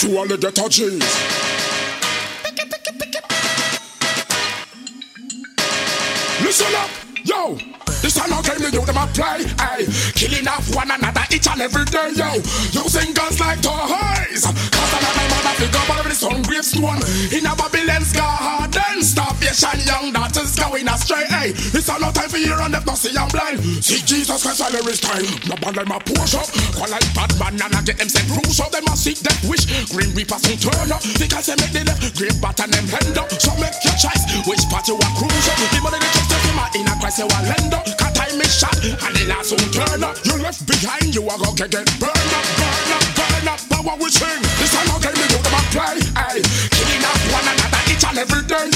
to all the ghetto G's. Listen up, yo. This a no game to you them a play, ay. Killing off one another each and every day, yo. Using guns like toys. Cause another mother figure but every sun grave stone. In a Babylon's garden, It's a no time for you and if not see I'm blind. See Jesus Christ while there is time. No band them a push up. Call like bad man and I get them set rules up. Them a seek that wish. Grim Reaper soon turn up. Because they make the left green button them hand up. So make your choice. Which part you want cruise up. The money they trust in a Christ you want lend up. Cut time is shot and the last soon turn up. You left behind you are gonna get burn up, burn up, burn up. But what we sing? This no game we do them a play, ay. Killing off one another each and every day,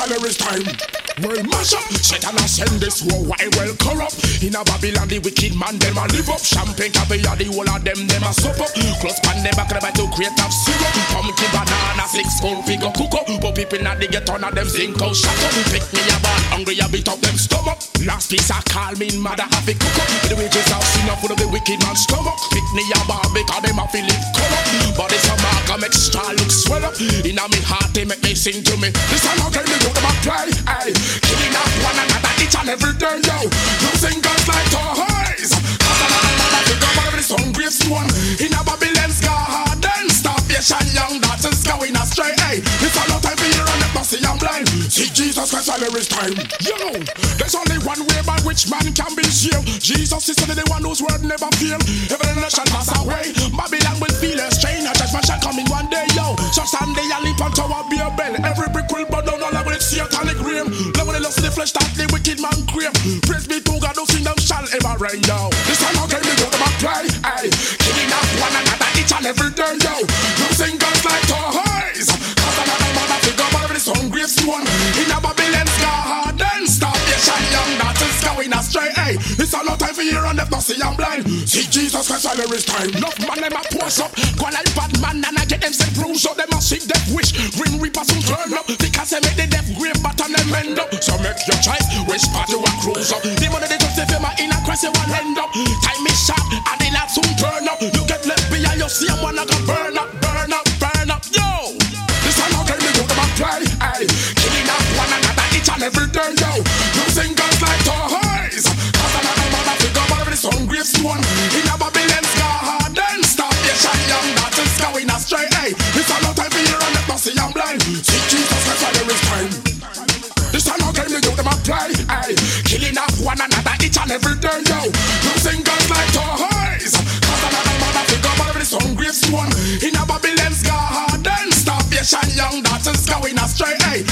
Is time. Well, mash up, Satan a send this war, why well corrupt. In a Babylon, the wicked man, them a live up. Champagne, caviar, the whole of them, them a sup up. Close pan, them a grab to create of syrup. Pumpkin, banana, six spoon, figure cook up. People not they get on of them zinc out, oh, shut up. Pick me a ball, hungry, a bit of them stomach. Last piece I call me mother, have it cook up. The of sin up for the wicked man stomach. Pick me a ball, because them a feel it come up. But it's a mark, I make star look swell up. In a me heart, they make me sing to me. This a no game, they do them a play, ay. Killing off one another each and every day, yo. Using guns like toys. Cause another mother figure whatever the sun grave stone. In a Babylon's garden, starvation, young daughters going astray, ay. It's a no time see I'm blind. See Jesus Christ there is time. Yo, there's only one way by which man can be saved. Jesus is the one whose word never fail. Every nation pass away. Babylon will feel a strain. A judgment shall come in one day, yo. So Sunday I leap on tower be a bell. Every brick will burn down all of it satanic rain. Love when they lust the flesh that the wicked man crave. Praise be to God, those kingdom shall ever reign, yo. Time you and not see I'm blind. See Jesus Christ while there is time. Enough man them a push up. Go like bad man and I get them set bruise up. Them a seek death wish. Grim Reaper soon turn up. Because they make the death grave but and them end up. So make your choice. Which part you want cruise up. The money they just if you in a Christ you want end up. Time is sharp and the light soon turn up. You get left behind you see I'm wanna go burn up, burn up, burn up. Yo! This no game we do them a play, ay. Killing off one another each and every day, yo. Using guns like each and every day, yo. Using guns like toys. Cause another mother figure whatever the sun grave stone. In a Babylon's garden, starvation, young daughters going astray, ay.